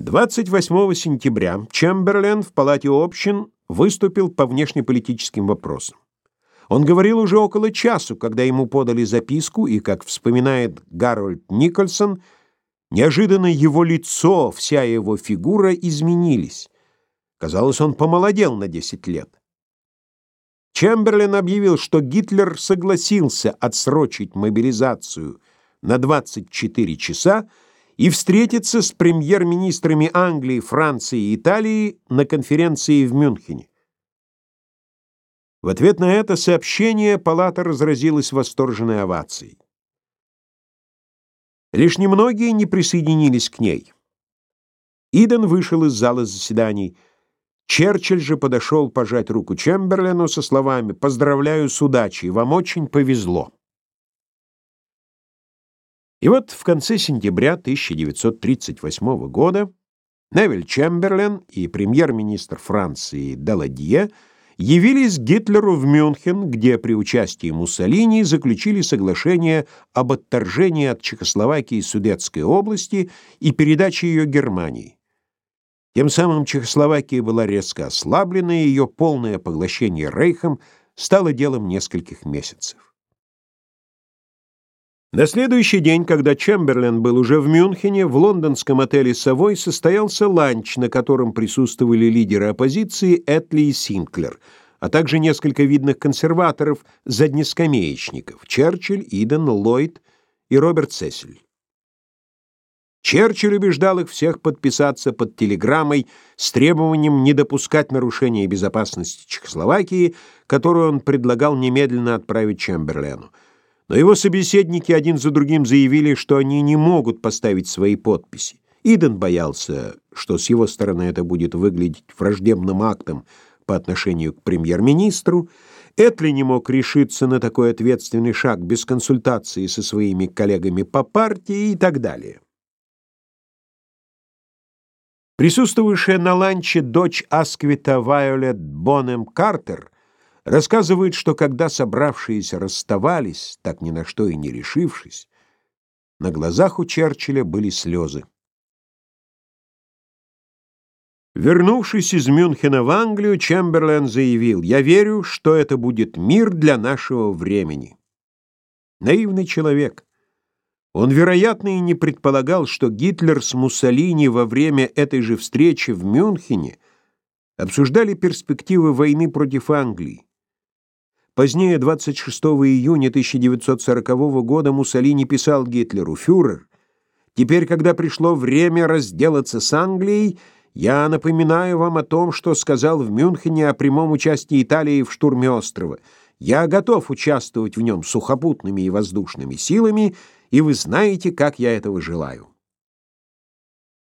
28 сентября Чемберлен в Палате общин выступил по внешнеполитическим вопросам. Он говорил уже около часу, когда ему подали записку, и, как вспоминает Гарольд Никольсон, неожиданно его лицо, вся его фигура изменились. Казалось, он помолодел на 10 лет. Чемберлен объявил, что Гитлер согласился отсрочить мобилизацию на 24 часа, и встретиться с премьер-министрами Англии, Франции и Италии на конференции в Мюнхене. В ответ на это сообщение палата разразилась восторженной овацией. Лишь немногие не присоединились к ней. Иден вышел из зала заседаний. Черчилль же подошел пожать руку Чемберлену со словами «Поздравляю с удачей, вам очень повезло». И вот в конце сентября 1938 года Невиль Чемберлен и премьер-министр Франции Даладье явились Гитлеру в Мюнхен, где при участии Муссолини заключили соглашение об отторжении от Чехословакии Судетской области и передаче ее Германии. Тем самым Чехословакия была резко ослаблена, и ее полное поглощение Рейхом стало делом нескольких месяцев. На следующий день, когда Чемберлен был уже в Мюнхене, в лондонском отеле «Совой» состоялся ланч, на котором присутствовали лидеры оппозиции Этли и Синклер, а также несколько видных консерваторов, заднескамеечников — Черчилль, Иден, Ллойд и Роберт Сесиль. Черчилль убеждал их всех подписаться под телеграммой с требованием не допускать нарушения безопасности Чехословакии, которую он предлагал немедленно отправить Чемберлену. Но его собеседники один за другим заявили, что они не могут поставить свои подписи. Иден боялся, что с его стороны это будет выглядеть враждебным актом по отношению к премьер-министру. Этли не мог решиться на такой ответственный шаг без консультации со своими коллегами по партии и так далее. Присутствовавшая на ланче дочь Асквита Вайолет Бонем Картер Рассказывают, что когда собравшиеся расставались, так ни на что и не решившись, на глазах у Черчилля были слезы. Вернувшись из Мюнхена в Англию, Чемберлен заявил, «Я верю, что это будет мир для нашего времени». Наивный человек. Он, вероятно, и не предполагал, что Гитлер с Муссолини во время этой же встречи в Мюнхене обсуждали перспективы войны против Англии. Позднее, 26 июня 1940 года, Муссолини писал Гитлеру «Фюрер, теперь, когда пришло время разделаться с Англией, я напоминаю вам о том, что сказал в Мюнхене о прямом участии Италии в штурме острова. Я готов участвовать в нем сухопутными и воздушными силами, и вы знаете, как я этого желаю».